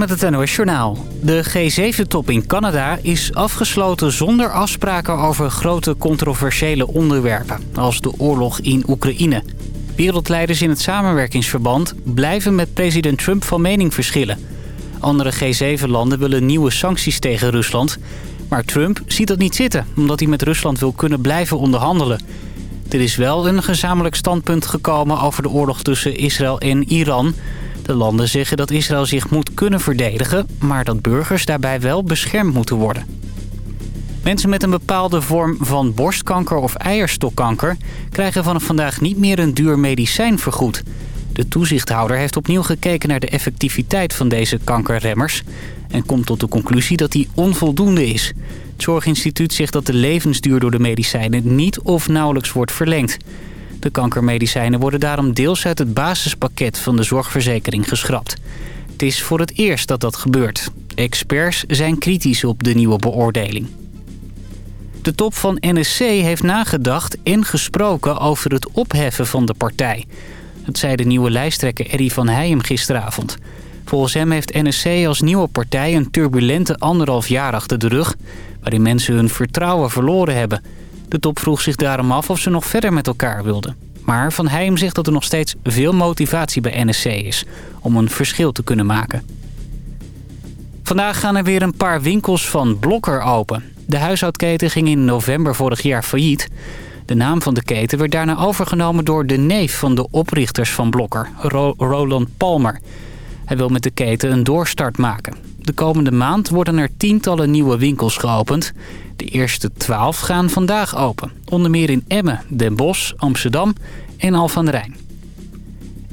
met het NOS Journaal. De G7-top in Canada is afgesloten zonder afspraken over grote controversiële onderwerpen... als de oorlog in Oekraïne. Wereldleiders in het samenwerkingsverband blijven met president Trump van mening verschillen. Andere G7-landen willen nieuwe sancties tegen Rusland... maar Trump ziet dat niet zitten, omdat hij met Rusland wil kunnen blijven onderhandelen... Er is wel een gezamenlijk standpunt gekomen over de oorlog tussen Israël en Iran. De landen zeggen dat Israël zich moet kunnen verdedigen... maar dat burgers daarbij wel beschermd moeten worden. Mensen met een bepaalde vorm van borstkanker of eierstokkanker... krijgen vanaf vandaag niet meer een duur medicijn vergoed. De toezichthouder heeft opnieuw gekeken naar de effectiviteit van deze kankerremmers... en komt tot de conclusie dat die onvoldoende is... Het Zorginstituut zegt dat de levensduur door de medicijnen niet of nauwelijks wordt verlengd. De kankermedicijnen worden daarom deels uit het basispakket van de zorgverzekering geschrapt. Het is voor het eerst dat dat gebeurt. Experts zijn kritisch op de nieuwe beoordeling. De top van NSC heeft nagedacht en gesproken over het opheffen van de partij. Dat zei de nieuwe lijsttrekker Eddie van Heijem gisteravond. Volgens hem heeft NSC als nieuwe partij een turbulente anderhalf jaar achter de rug waarin mensen hun vertrouwen verloren hebben. De top vroeg zich daarom af of ze nog verder met elkaar wilden. Maar Van Heijm zegt dat er nog steeds veel motivatie bij NSC is om een verschil te kunnen maken. Vandaag gaan er weer een paar winkels van Blokker open. De huishoudketen ging in november vorig jaar failliet. De naam van de keten werd daarna overgenomen door de neef van de oprichters van Blokker, Roland Palmer. Hij wil met de keten een doorstart maken. De komende maand worden er tientallen nieuwe winkels geopend. De eerste twaalf gaan vandaag open. Onder meer in Emmen, Den Bosch, Amsterdam en Al van Rijn.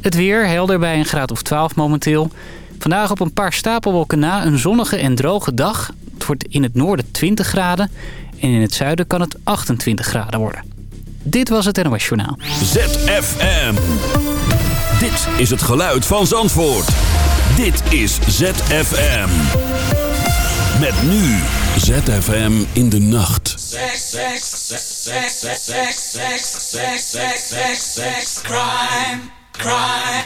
Het weer helder bij een graad of 12 momenteel. Vandaag op een paar stapelwolken na een zonnige en droge dag. Het wordt in het noorden 20 graden en in het zuiden kan het 28 graden worden. Dit was het NOS Journaal. ZFM. Dit is het geluid van Zandvoort. Dit is ZFM. Met nu ZFM in de nacht. Sex, sex, sex, sex, sex, sex, sex, crime. Crime,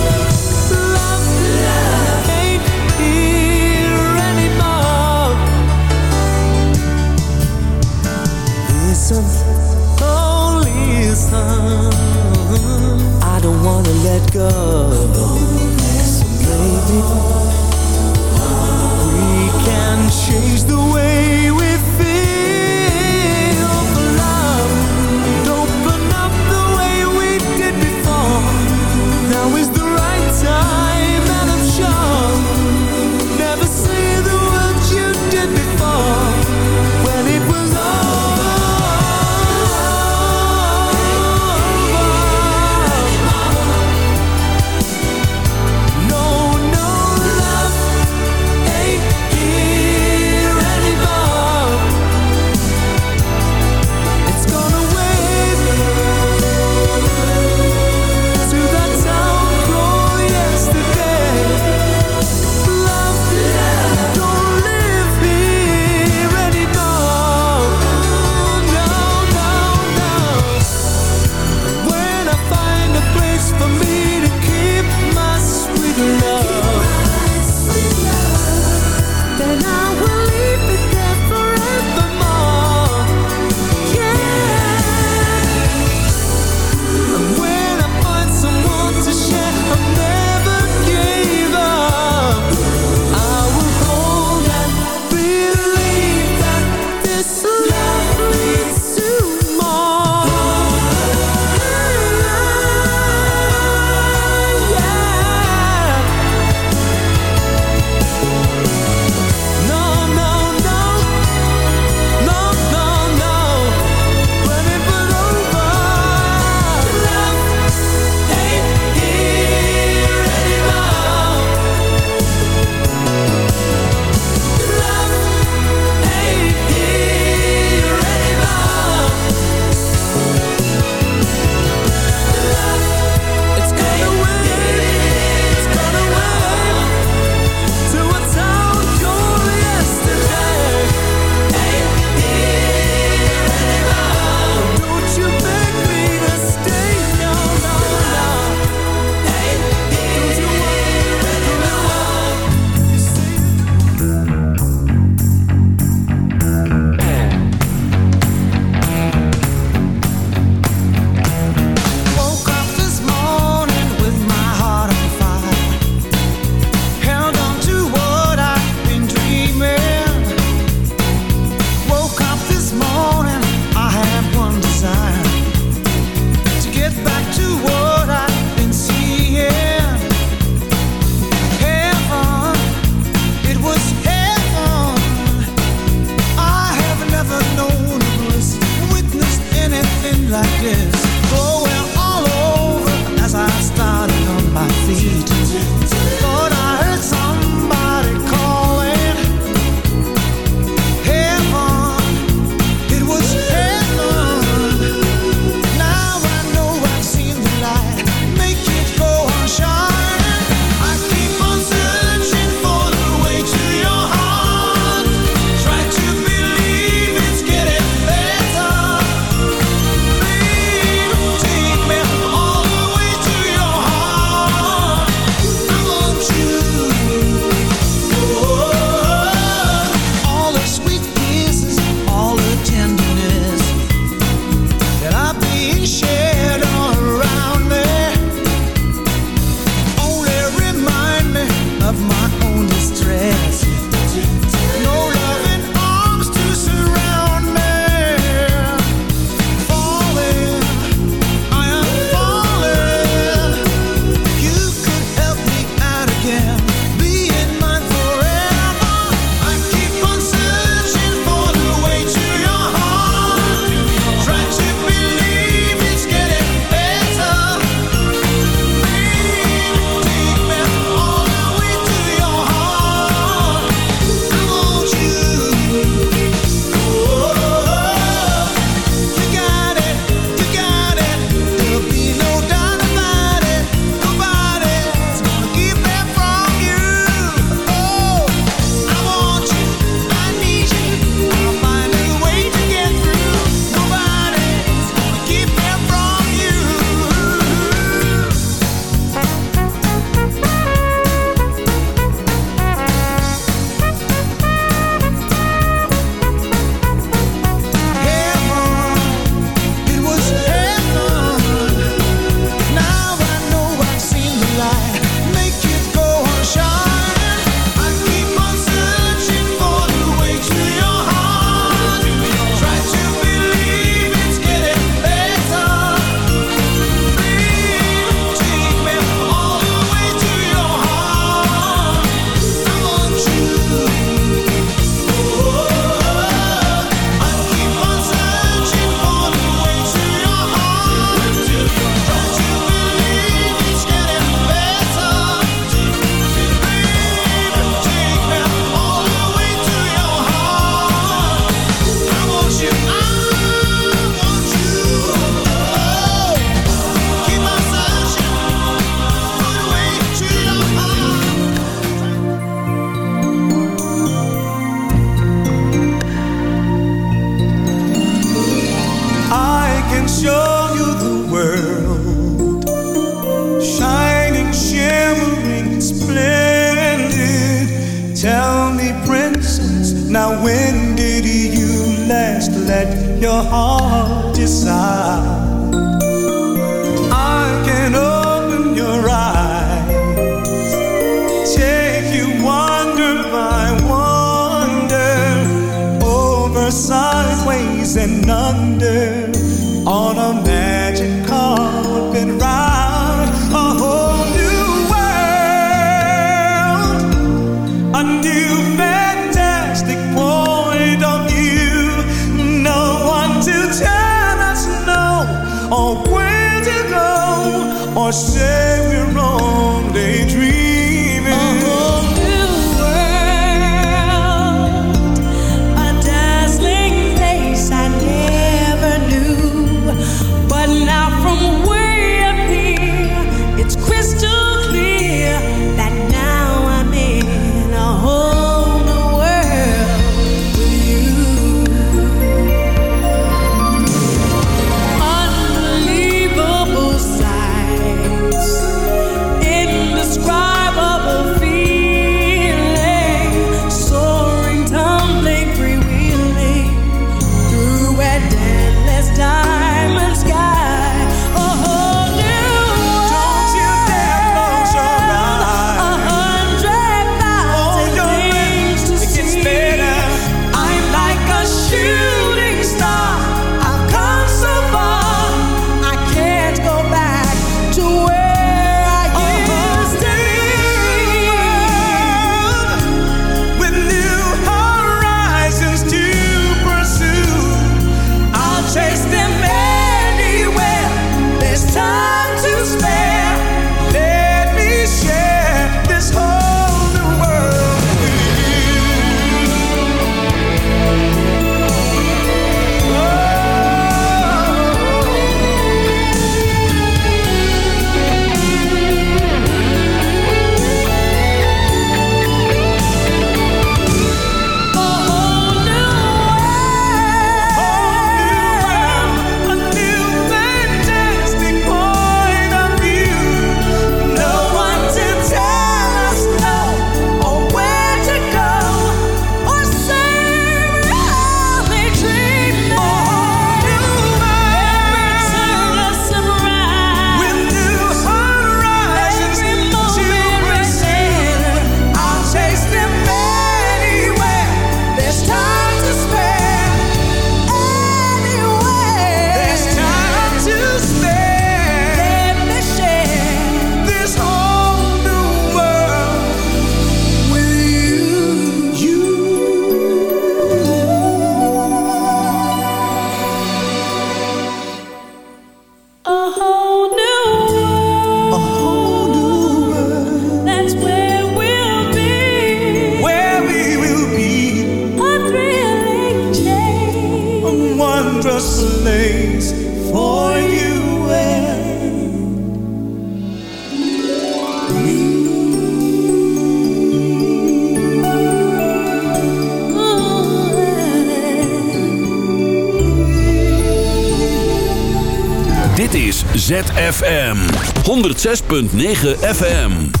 ZFM 106.9 FM.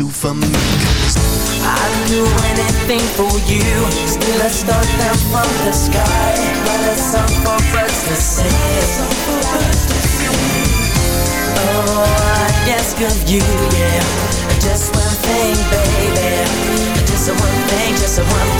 do for me. I'd do anything for you. Still a star down from the sky. But a song for us to sing Oh, I ask of you, yeah. Just one thing, baby. Just one thing, just one thing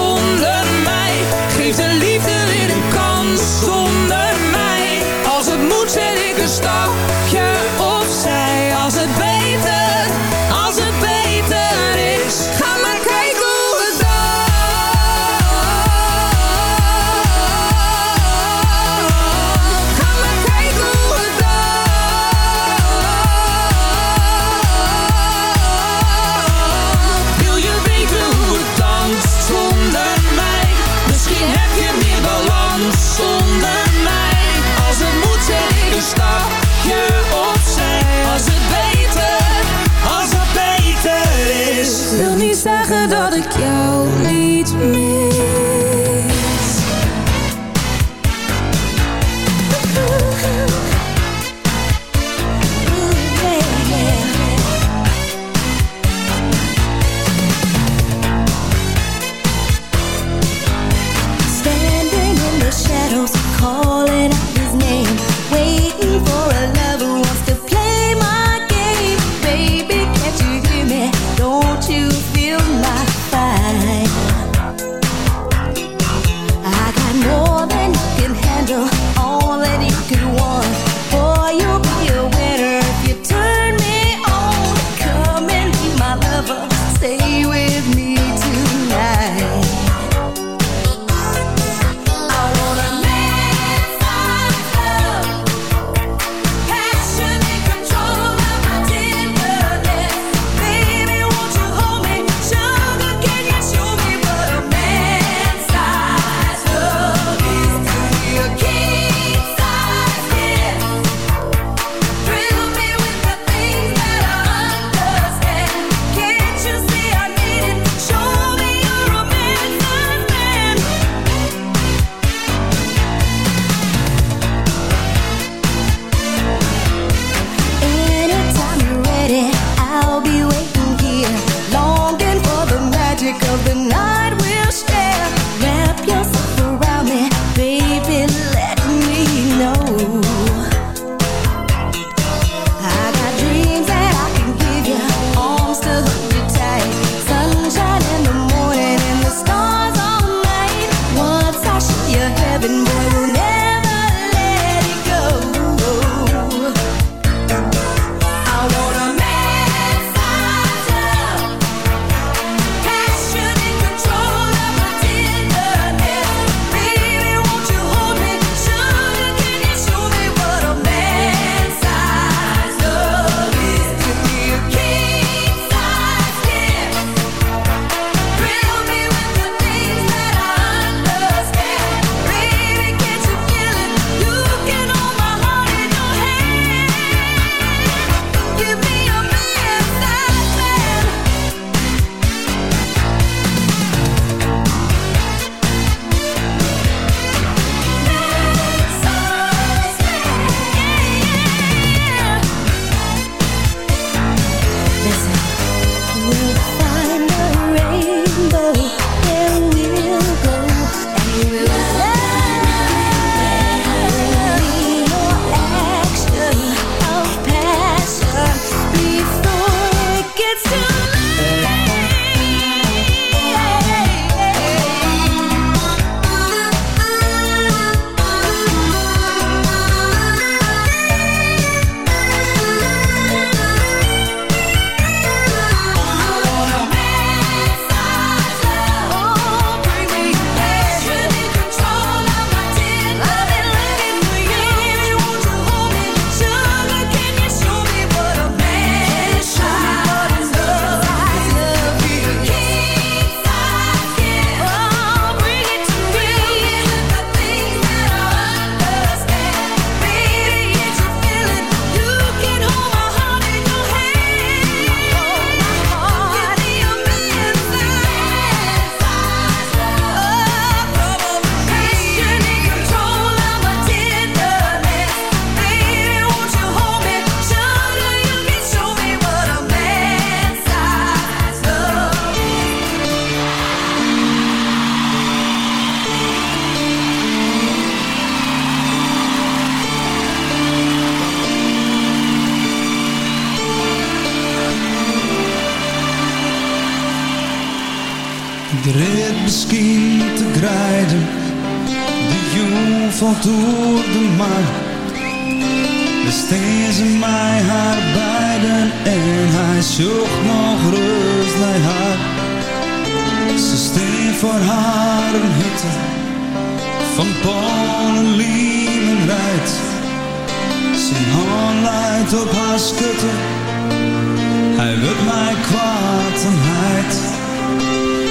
een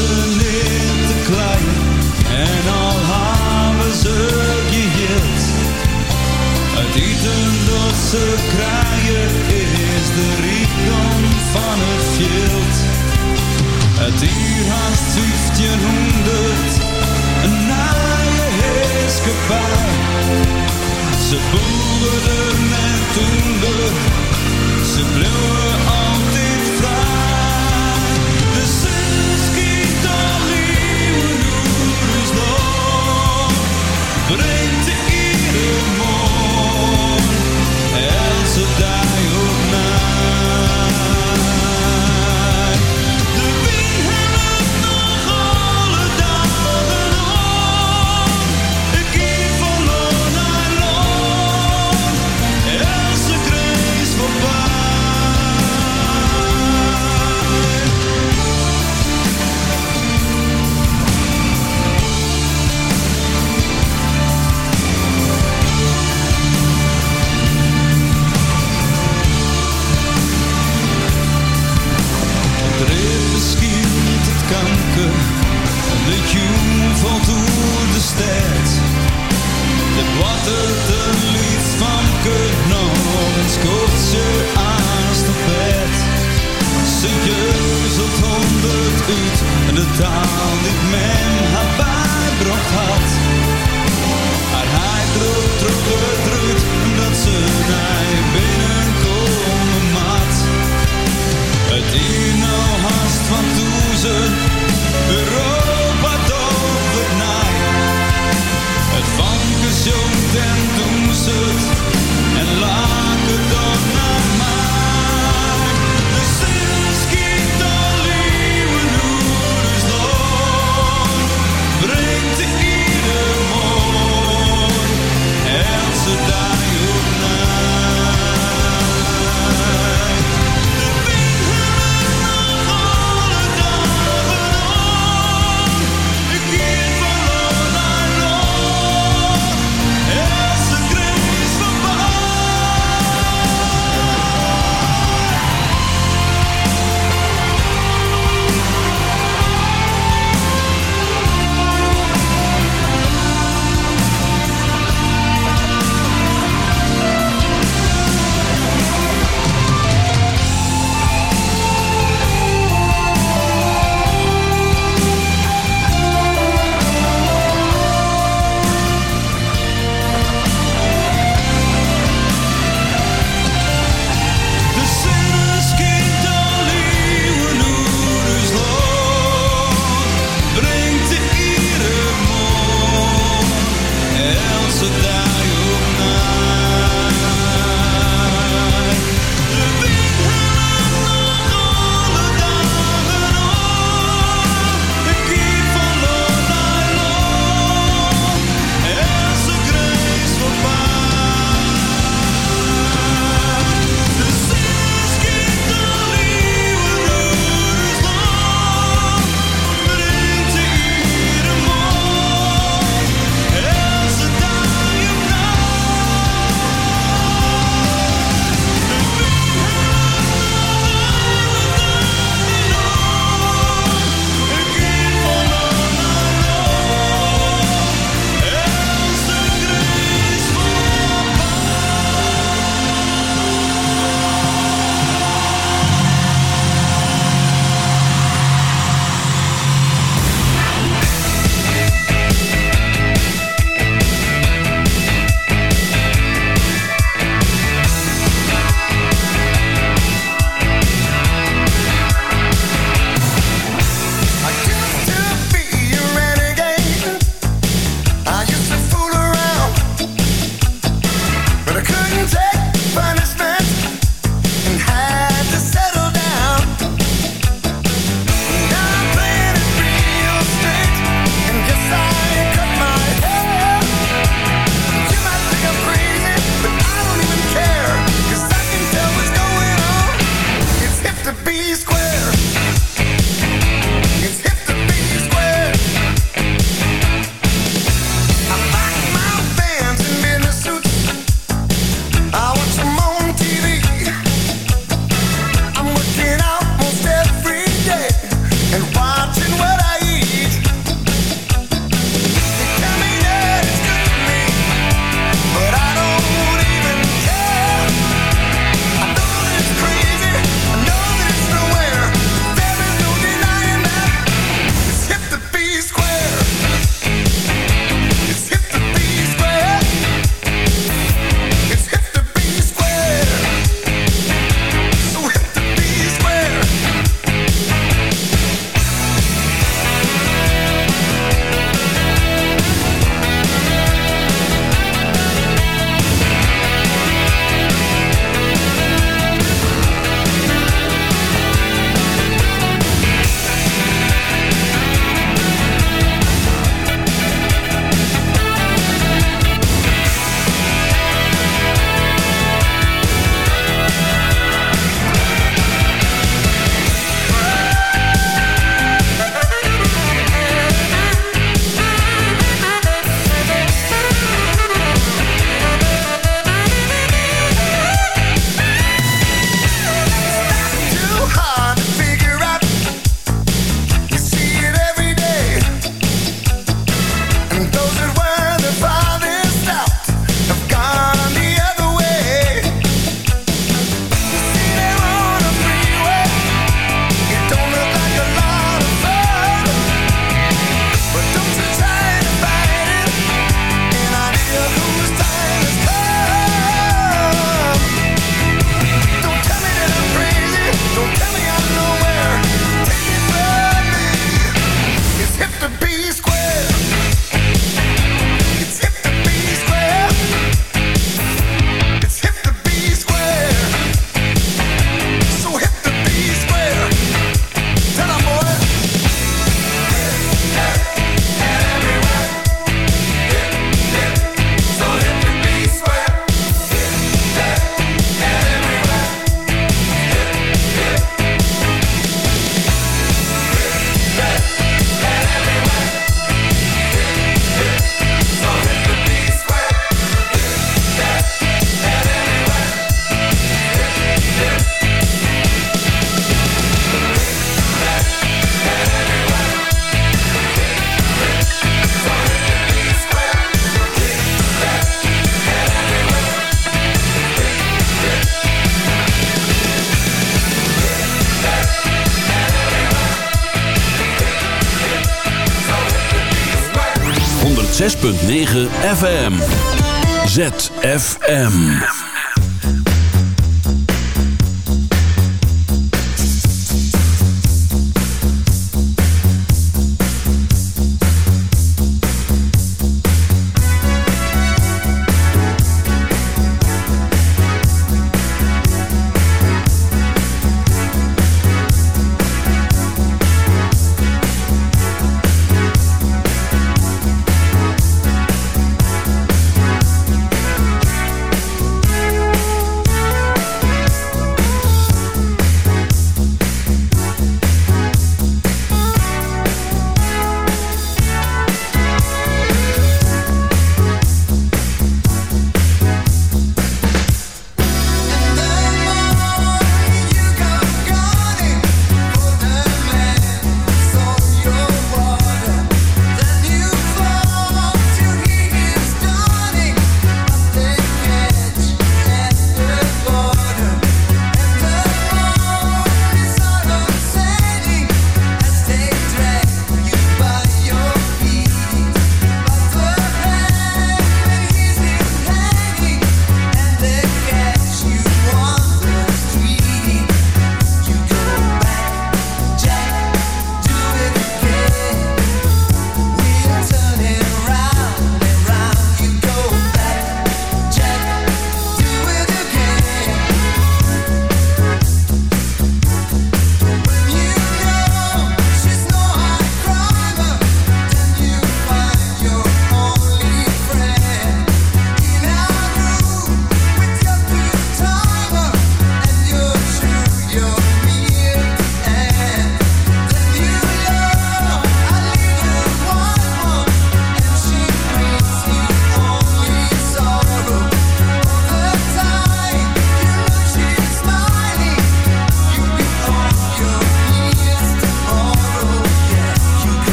Dan staan ze niet te klein en al hebben ze geheeld. Het eten dat ze krijgen is de rijkdom van het veld. Het uur haast 1500, een naaie heerskepaar. Ze boerden en toender, ze bleven 106.9 FM. ZFM.